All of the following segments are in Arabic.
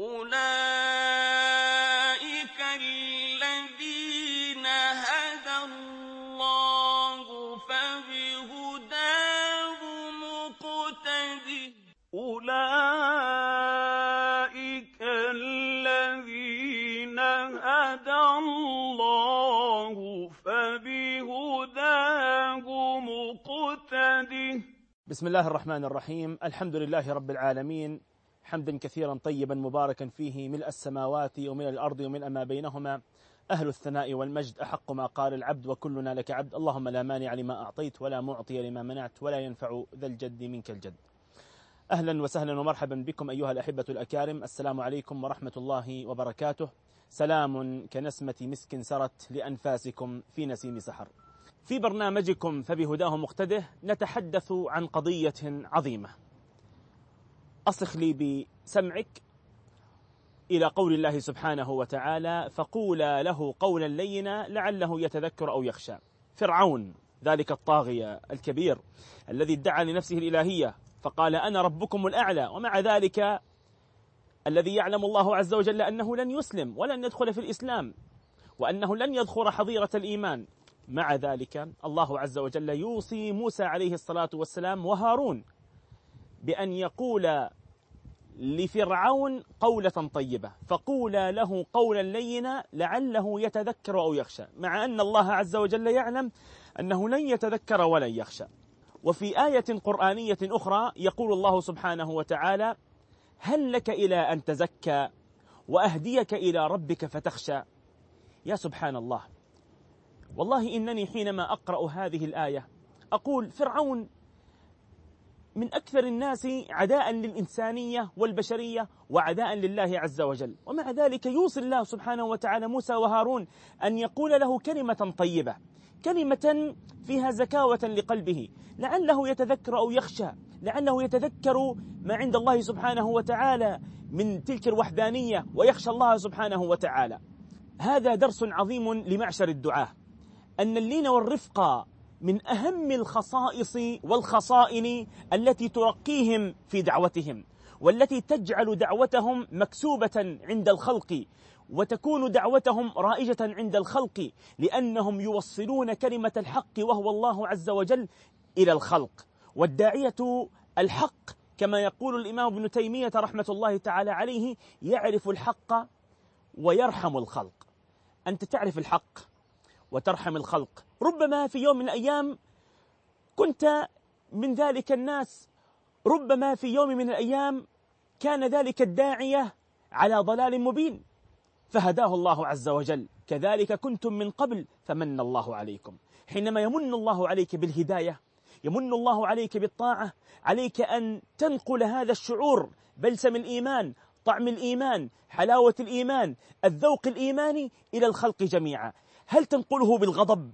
أُولَٰئِكَ الَّذِينَ هَدَى اللَّهُ ۖ فَبِهُدَاهُ مُقْتَدِهْ ۗ بسم الله الرحمن الرحيم. الحمد لله رب العالمين. حمدا كثيرا طيبا مباركا فيه ملء السماوات وملء الأرض وملء ما بينهما. أهل الثناء والمجد أحق ما قال العبد وكلنا لك عبد. اللهم لا مانع لما أعطيت ولا معطي لما منعت ولا ينفع ذا الجد منك الجد. أهلا وسهلا ومرحبا بكم أيها الأحبة الأكارم. السلام عليكم ورحمة الله وبركاته. سلام كنسمة مسك سرت لأنفاسكم في نسيم سحر. في برنامجكم فبهداه مقتده نتحدث عن قضية عظيمة. أصخ لي بسمعك إلى قول الله سبحانه وتعالى فقولا له قولا لينا لعله يتذكر أو يخشى. فرعون ذلك الطاغية الكبير الذي ادعى لنفسه الإلهية فقال أنا ربكم الأعلى. ومع ذلك الذي يعلم الله عز وجل أنه لن يسلم ولن يدخل في الإسلام وأنه لن يذخر حظيرة الإيمان. مع ذلك الله عز وجل يوصي موسى عليه الصلاة والسلام وهارون بأن يقول لفرعون قولة طيبة. فقولا له قولا لينا لعله يتذكر أو يخشى. مع أن الله عز وجل يعلم أنه لن يتذكر ولن يخشى. وفي آية قرآنية أخرى يقول الله سبحانه وتعالى هل لك إلى أن تزكى وأهديك إلى ربك فتخشى؟ يا سبحان الله. والله إنني حينما أقرأ هذه الآية أقول فرعون من أكثر الناس عداء للإنسانية والبشرية وعداء لله عز وجل. ومع ذلك يوصي الله سبحانه وتعالى موسى وهارون أن يقول له كلمة طيبة كلمة فيها زكاوة لقلبه لعله يتذكر أو يخشى لعله يتذكر ما عند الله سبحانه وتعالى من تلك الوحدانية ويخشى الله سبحانه وتعالى. هذا درس عظيم لمعشر الدعاه أن اللين والرفق من أهم الخصائص والخصائن التي ترقيهم في دعوتهم والتي تجعل دعوتهم مكسوبة عند الخلق وتكون دعوتهم رائجة عند الخلق لأنهم يوصلون كلمة الحق وهو الله عز وجل إلى الخلق. والداعية الحق كما يقول الإمام ابن تيمية رحمة الله تعالى عليه يعرف الحق ويرحم الخلق. أنت تعرف الحق؟ وترحم الخلق. ربما في يوم من الأيام كنت من ذلك الناس. ربما في يوم من الأيام كان ذلك الداعية على ضلال مبين. فهداه الله عز وجل. كذلك كنتم من قبل فمن الله عليكم. حينما يمن الله عليك بالهداية يمن الله عليك بالطاعة عليك أن تنقل هذا الشعور بلسم الإيمان طعم الإيمان حلاوة الإيمان الذوق الإيماني إلى الخلق جميعا. هل تنقله بالغضب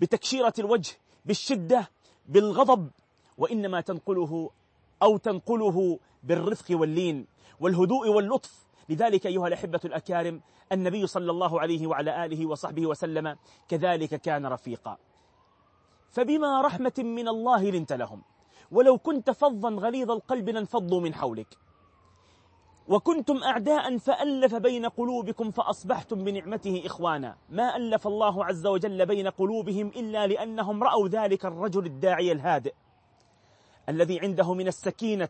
بتكشيرة الوجه بالشدة بالغضب؟ وإنما تنقله أو تنقله بالرفق واللين والهدوء واللطف. لذلك أيها الأحبة الأكارم النبي صلى الله عليه وعلى آله وصحبه وسلم كذلك كان رفيقا. فبما رحمة من الله لنت لهم ولو كنت فظا غليظ القلب لانفضوا من حولك. وكنتم أعداء فألف بين قلوبكم فأصبحتم بنعمته إخوانا. ما ألف الله عز وجل بين قلوبهم إلا لأنهم رأوا ذلك الرجل الداعي الهادئ. الذي عنده من السكينة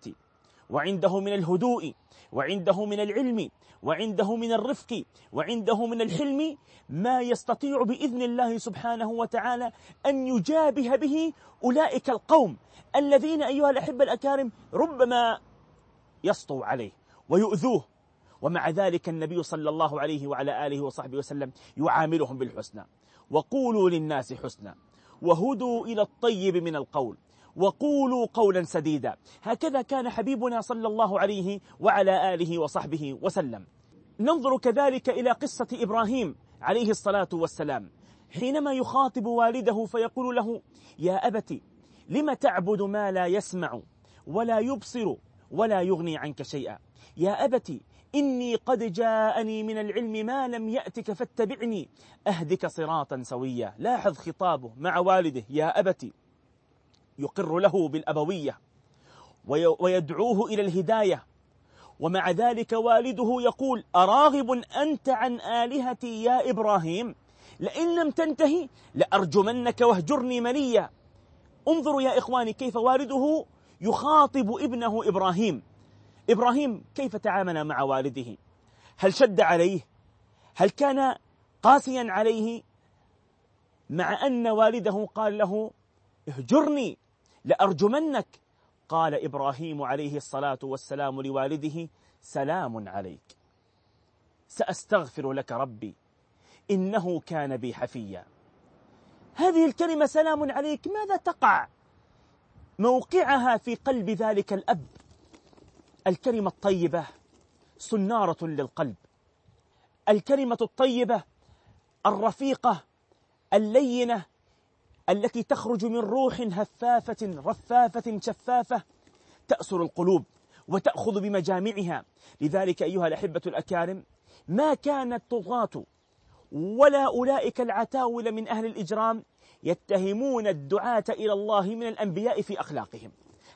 وعنده من الهدوء وعنده من العلم وعنده من الرفق وعنده من الحلم ما يستطيع بإذن الله سبحانه وتعالى أن يجابه به أولئك القوم الذين أيها الأحبة الأكارم ربما يسطوا عليه. ويؤذوه. ومع ذلك النبي صلى الله عليه وعلى آله وصحبه وسلم يعاملهم بالحسنى وقولوا للناس حسنا وهدوا إلى الطيب من القول وقولوا قولا سديدا. هكذا كان حبيبنا صلى الله عليه وعلى آله وصحبه وسلم. ننظر كذلك إلى قصة إبراهيم عليه الصلاة والسلام. حينما يخاطب والده فيقول له يا أبت لم تعبد ما لا يسمع ولا يبصر ولا يغني عنك شيئا؟ يا أبت إني قد جاءني من العلم ما لم يأتك فاتبعني. أهدك صراطا سويا. لاحظ خطابه مع والده يا أبت يقر له بالأبوية ويدعوه إلى الهداية. ومع ذلك والده يقول أراغب أنت عن آلهتي يا إبراهيم؟ لئن لم تنتهي لأرجمنك واهجرني مليا. انظروا يا إخواني كيف والده يخاطب ابنه إبراهيم. إبراهيم كيف تعامل مع والده؟ هل شد عليه؟ هل كان قاسيا عليه؟ مع أن والده قال له اهجرني لأرجمنك. قال إبراهيم عليه الصلاة والسلام لوالده سلام عليك. سأستغفر لك ربي إنه كان بي حفيا. هذه الكلمة سلام عليك ماذا تقع؟ موقعها في قلب ذلك الأب. الكلمة الطيبة سنارة للقلب. الكلمة الطيبة الرفيقة اللينة التي تخرج من روح هفافة رفافة شفافة تأسر القلوب وتأخذ بمجامعها. لذلك أيها الأحبة الأكارم ما كان الطغاة ولا أولئك العتاول من أهل الإجرام يتهمون الدعاة إلى الله من الأنبياء في أخلاقهم.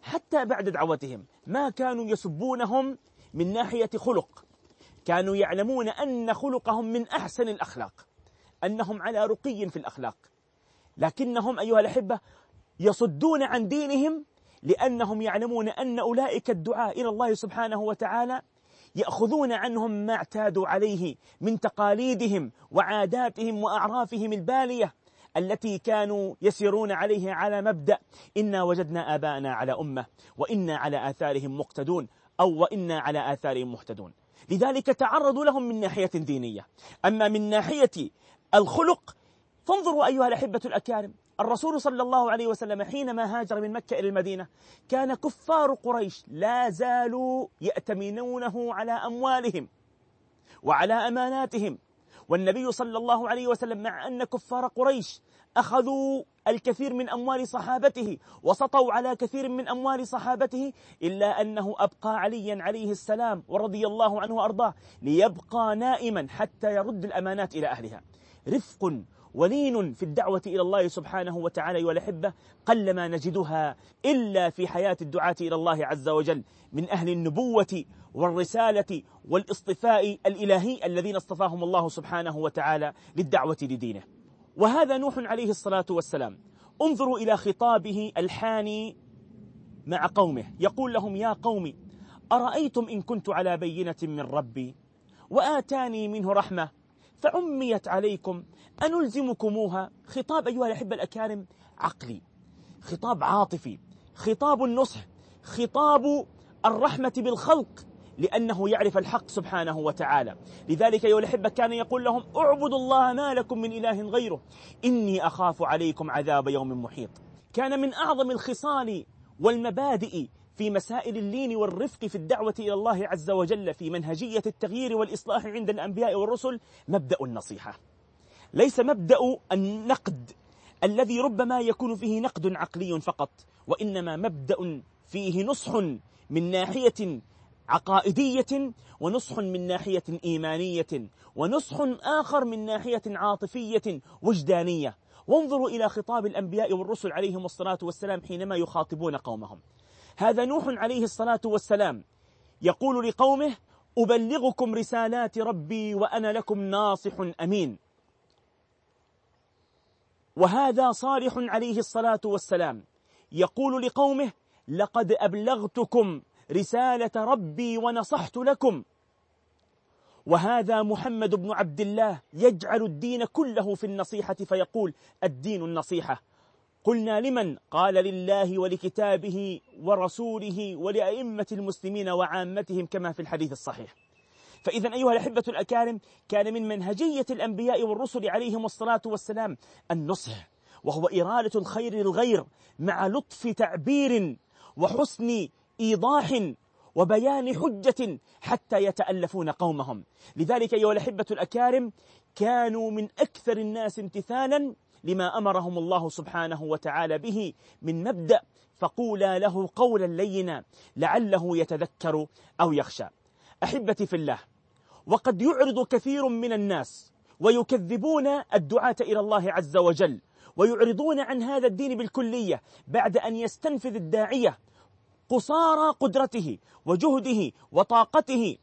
حتى بعد دعوتهم. ما كانوا يسبونهم من ناحية خلق. كانوا يعلمون أن خلقهم من أحسن الأخلاق أنهم على رقي في الأخلاق. لكنهم أيها الأحبة يصدون عن دينهم لأنهم يعلمون أن أولئك الدعاء إلى الله سبحانه وتعالى يأخذون عنهم ما اعتادوا عليه من تقاليدهم وعاداتهم وأعرافهم البالية. التي كانوا يسيرون عليه على مبدأ إنا وجدنا آباءنا على أمة وإنا على آثارهم مقتدون أو وإنا على آثارهم مهتدون. لذلك تعرضوا لهم من ناحية دينية. أما من ناحية الخلق فانظروا أيها الأحبة الأكارم الرسول صلى الله عليه وسلم حينما هاجر من مكة إلى المدينة كان كفار قريش لا زالوا يأتمنونه على أموالهم وعلى أماناتهم. والنبي صلى الله عليه وسلم مع أن كفار قريش أخذوا الكثير من أموال صحابته وسطوا على كثير من أموال صحابته إلا أنه أبقى عليا عليه السلام ورضي الله عنه وأرضاه ليبقى نائما حتى يرد الأمانات إلى أهلها. رفق ولين في الدعوة إلى الله سبحانه وتعالى والأحبة قلما نجدها إلا في حياة الدعاة إلى الله عز وجل من أهل النبوة والرسالة والاصطفاء الإلهي الذين اصطفاهم الله سبحانه وتعالى للدعوة لدينه. وهذا نوح عليه الصلاة والسلام. انظروا إلى خطابه الحاني مع قومه. يقول لهم يا قوم أرأيتم إن كنت على بينة من ربي؟ وآتاني منه رحمة فعميت عليكم. أنلزمكموها. خطاب أيها الأحبة الأكارم عقلي. خطاب عاطفي. خطاب النصح. خطاب الرحمة بالخلق. لأنه يعرف الحق سبحانه وتعالى. لذلك أيها الأحبة كان يقول لهم اعبدوا الله ما لكم من إله غيره. إني أخاف عليكم عذاب يوم محيط. كان من أعظم الخصال والمبادئ في مسائل اللين والرفق في الدعوة إلى الله عز وجل في منهجية التغيير والإصلاح عند الأنبياء والرسل مبدأ النصيحة. ليس مبدأ النقد الذي ربما يكون فيه نقد عقلي فقط وإنما مبدأ فيه نصح من ناحية عقائدية ونصح من ناحية إيمانية ونصح آخر من ناحية عاطفية وجدانية. وانظروا إلى خطاب الأنبياء والرسل عليهم الصلاة والسلام حينما يخاطبون قومهم. هذا نوح عليه الصلاة والسلام. يقول لقومه أبلغكم رسالات ربي وأنا لكم ناصح أمين. وهذا صالح عليه الصلاة والسلام. يقول لقومه لقد أبلغتكم رسالة ربي ونصحت لكم. وهذا محمد بن عبد الله يجعل الدين كله في النصيحة فيقول الدين النصيحة. قلنا لمن؟ قال لله ولكتابه ورسوله ولأئمة المسلمين وعامتهم كما في الحديث الصحيح. فإذا أيها الأحبة الأكارم كان من منهجية الأنبياء والرسل عليهم الصلاة والسلام النصح وهو إرادة الخير للغير مع لطف تعبير وحسن إيضاح وبيان حجة حتى يتألفون قومهم. لذلك أيها الأحبة الأكارم كانوا من أكثر الناس امتثالا لما أمرهم الله سبحانه وتعالى به من مبدأ فقولا له قولا لينا لعله يتذكر أو يخشى. أحبتي في الله وقد يعرض كثير من الناس ويكذبون الدعاة إلى الله عز وجل ويعرضون عن هذا الدين بالكلية بعد أن يستنفذ الداعية قصارى قدرته وجهده وطاقته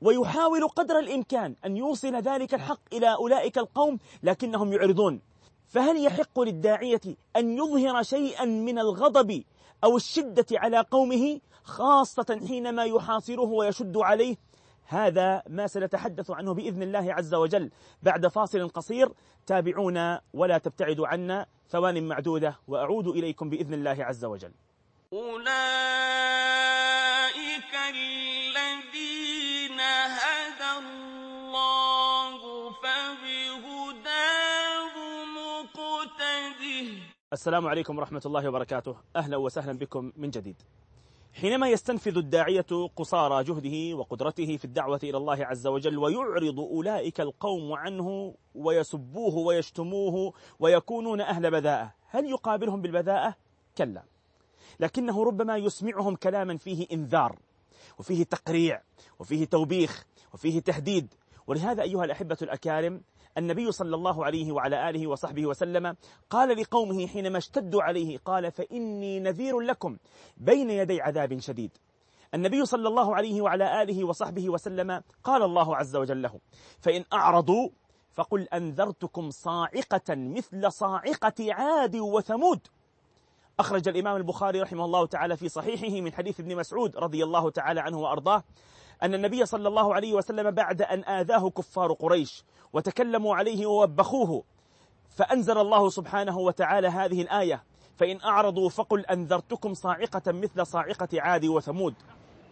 ويحاول قدر الإمكان أن يوصل ذلك الحق إلى أولئك القوم لكنهم يعرضون. فهل يحق للداعية أن يظهر شيئا من الغضب أو الشدة على قومه خاصة حينما يحاصره ويشد عليه؟ هذا ما سنتحدث عنه بإذن الله عز وجل بعد فاصل قصير. تابعونا ولا تبتعدوا عنا. ثوان معدودة وأعود إليكم بإذن الله عز وجل. أولئك الذين هدى الله السلام عليكم ورحمة الله وبركاته. أهلا وسهلا بكم من جديد. حينما يستنفذ الداعية قصارى جهده وقدرته في الدعوة إلى الله عز وجل ويعرض أولئك القوم عنه ويسبوه ويشتموه ويكونون أهل بذاءة هل يقابلهم بالبذاءة؟ كلا. لكنه ربما يسمعهم كلاما فيه إنذار وفيه تقريع وفيه توبيخ وفيه تهديد. ولهذا أيها الأحبة الأكارم النبي صلى الله عليه وعلى آله وصحبه وسلم قال لقومه حينما اشتدوا عليه قال فإني نذير لكم بين يدي عذاب شديد. النبي صلى الله عليه وعلى آله وصحبه وسلم قال الله عز وجل له فإن أعرضوا فقل أنذرتكم صاعقة مثل صاعقة عاد وثمود. أخرج الإمام البخاري رحمه الله تعالى في صحيحه من حديث ابن مسعود رضي الله تعالى عنه وأرضاه أن النبي صلى الله عليه وسلم بعد أن آذاه كفار قريش وتكلموا عليه ووبخوه فأنزل الله سبحانه وتعالى هذه الآية فإن أعرضوا فقل أنذرتكم صاعقة مثل صاعقة عاد وثمود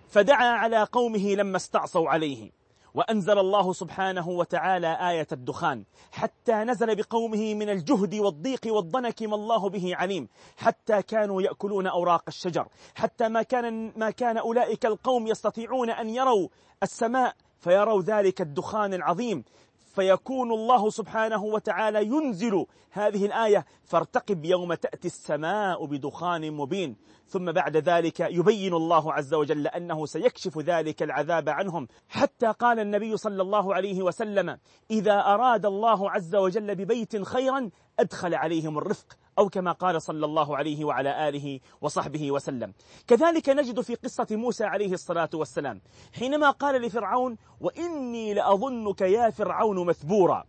فدعا على قومه لما استعصوا عليه. وأنزل الله سبحانه وتعالى آية الدخان حتى نزل بقومه من الجهد والضيق والضنك ما الله به عليم حتى كانوا يأكلون أوراق الشجر حتى ما كان, ما كان أولئك القوم يستطيعون أن يروا السماء فيروا ذلك الدخان العظيم. فيكون الله سبحانه وتعالى ينزل هذه الآية فارتقب يوم تأتي السماء بدخان مبين. ثم بعد ذلك يبين الله عز وجل أنه سيكشف ذلك العذاب عنهم. حتى قال النبي صلى الله عليه وسلم إذا أراد الله عز وجل ببيت خيرا أدخل عليهم الرفق. أو كما قال صلى الله عليه وعلى آله وصحبه وسلم. كذلك نجد في قصة موسى عليه الصلاة والسلام حينما قال لفرعون وإني لأظنك يا فرعون مثبورا.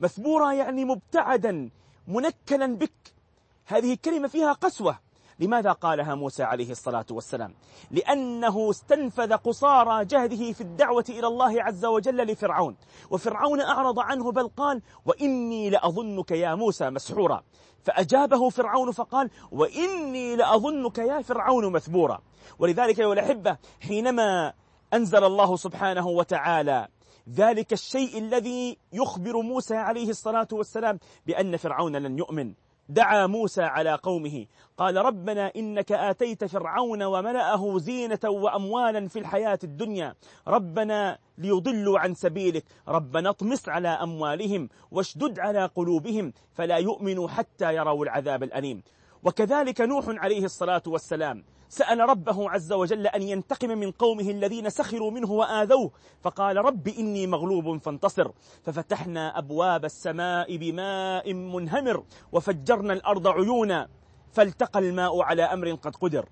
مثبورا يعني مبتعدا منكلا بك. هذه كلمة فيها قسوة. لماذا قالها موسى عليه الصلاة والسلام؟ لأنه استنفذ قصارى جهده في الدعوة إلى الله عز وجل لفرعون. وفرعون أعرض عنه بل قال وإني لأظنك يا موسى مسحورا. فأجابه فرعون فقال وإني لأظنك يا فرعون مثبورا. ولذلك يا الأحبة حينما أنزل الله سبحانه وتعالى ذلك الشيء الذي يخبر موسى عليه الصلاة والسلام بأن فرعون لن يؤمن دعا موسى على قومه. قال ربنا إنك آتيت فرعون وملأه زينة وأموالا في الحياة الدنيا. ربنا ليضلوا عن سبيلك. ربنا اطمس على أموالهم واشدد على قلوبهم. فلا يؤمنوا حتى يروا العذاب الأليم. وكذلك نوح عليه الصلاة والسلام سأل ربه عز وجل أن ينتقم من قومه الذين سخروا منه وآذوه فقال رب إني مغلوب فانتصر. ففتحنا أبواب السماء بماء منهمر وفجرنا الأرض عيونا فالتقى الماء على أمر قد قدر.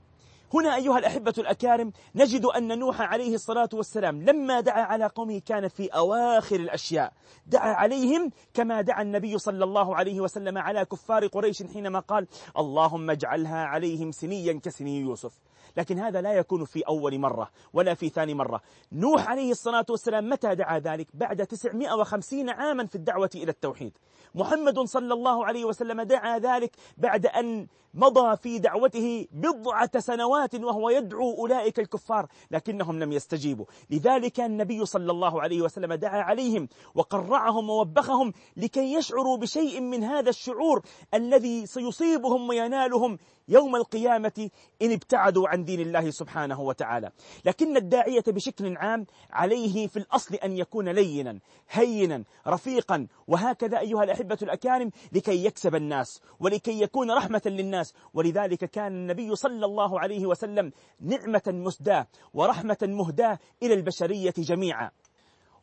هنا أيها الأحبة الأكارم نجد أن نوح عليه الصلاة والسلام لما دعا على قومه كان في أواخر الأشياء. دعا عليهم كما دعا النبي صلى الله عليه وسلم على كفار قريش حينما قال اللهم اجعلها عليهم سنيا كسني يوسف. لكن هذا لا يكون في أول مرة ولا في ثاني مرة. نوح عليه الصلاة والسلام متى دعا ذلك؟ بعد 950 عاما في الدعوة إلى التوحيد. محمد صلى الله عليه وسلم دعا ذلك بعد أن مضى في دعوته بضعة سنوات وهو يدعو أولئك الكفار لكنهم لم يستجيبوا. لذلك النبي صلى الله عليه وسلم دعا عليهم وقرعهم ووبخهم لكي يشعروا بشيء من هذا الشعور الذي سيصيبهم وينالهم يوم القيامة إن ابتعدوا عن دين الله سبحانه وتعالى. لكن الداعية بشكل عام عليه في الأصل أن يكون لينا هينا رفيقا. وهكذا أيها الأحبة الأكارم لكي يكسب الناس ولكي يكون رحمة للناس. ولذلك كان النبي صلى الله عليه وسلم نعمة مسداة ورحمة مهداة إلى البشرية جميعا.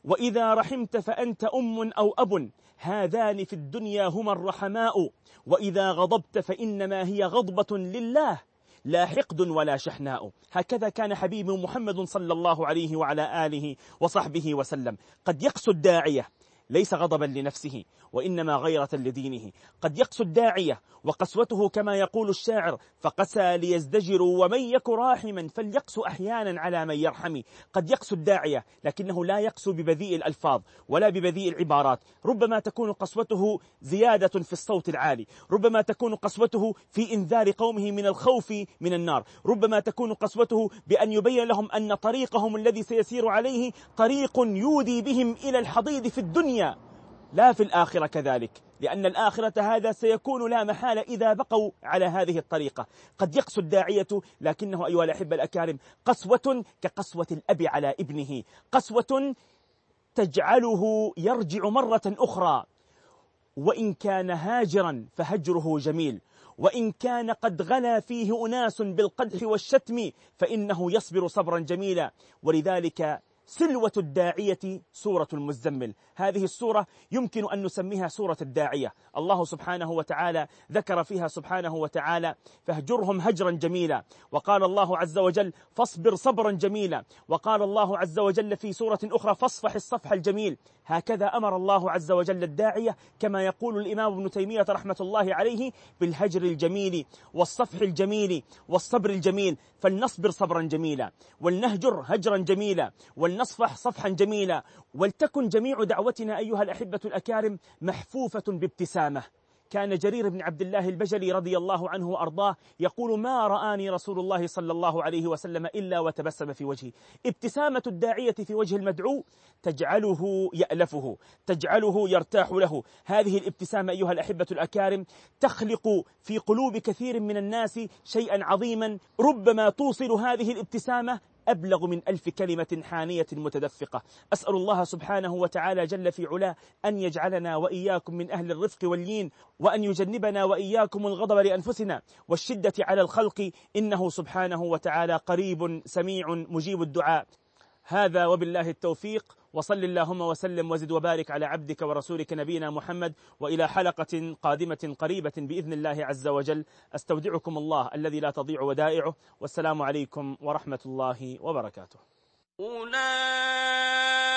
وإذا رحمت فأنت أم أو أب هذان في الدنيا هما الرحماء. وإذا غضبت فإنما هي غضبة لله لا حقد ولا شحناء. هكذا كان حبيب محمد صلى الله عليه وعلى آله وصحبه وسلم. قد يقسو الداعية ليس غضبا لنفسه. وإنما غيرة لدينه. قد يقسو الداعية وقسوته كما يقول الشاعر فقسى ليزدجروا ومن يك راحما فليقسو أحيانا على من يرحم. قد يقسو الداعية لكنه لا يقسو ببذيء الألفاظ ولا ببذيء العبارات. ربما تكون قسوته زيادة في الصوت العالي. ربما تكون قسوته في إنذار قومه من الخوف من النار. ربما تكون قسوته بأن يبين لهم أن طريقهم الذي سيسير عليه طريق يودي بهم إلى الحضيض في الدنيا. لا في الآخرة كذلك لأن الآخرة هذا سيكون لا محالة إذا بقوا على هذه الطريقة. قد يقسو الداعية لكنه أيها الأحبة الأكارم قسوة كقسوة الأب على ابنه قسوة تجعله يرجع مرة أخرى. وإن كان هاجرا فهجره جميل وإن كان قد غلا فيه أناس بالقدح والشتم فإنه يصبر صبرا جميلا. ولذلك سلوة الداعية سورة المزمل. هذه السورة يمكن أن نسميها سورة الداعية. الله سبحانه وتعالى ذكر فيها سبحانه وتعالى فاهجرهم هجرا جميلا. وقال الله عز وجل فاصبر صبرا جميلا. وقال الله عز وجل في سورة أخرى فاصفح الصفح الجميل. هكذا أمر الله عز وجل الداعية كما يقول الإمام ابن تيمية رحمة الله عليه بالهجر الجميل والصفح الجميل والصبر الجميل. فلنصبر صبرا جميلا ولنهجر هجرا جميلا ولنصفح صفحا جميلا ولتكن جميع دعوتنا أيها الأحبة الأكارم محفوفة بابتسامة. كان جرير بن عبد الله البجلي رضي الله عنه وأرضاه يقول ما رآني رسول الله صلى الله عليه وسلم إلا وتبسم في وجهي ابتسامة الداعية في وجه المدعو تجعله يألفه تجعله يرتاح له. هذه الابتسامة أيها الأحبة الأكارم تخلق في قلوب كثير من الناس شيئا عظيما ربما توصل هذه الابتسامة أبلغ من ألف كلمة حانية متدفقة. أسأل الله سبحانه وتعالى جل في علاه أن يجعلنا وإياكم من أهل الرفق واللين وأن يجنبنا وإياكم الغضب لأنفسنا والشدة على الخلق. إنه سبحانه وتعالى قريب سميع مجيب الدعاء. هذا وبالله التوفيق وصل اللهم وسلم وزد وبارك على عبدك ورسولك نبينا محمد وإلى حلقة قادمة قريبة بإذن الله عز وجل. أستودعكم الله الذي لا تضيع ودائعه. والسلام عليكم ورحمة الله وبركاته. أولئك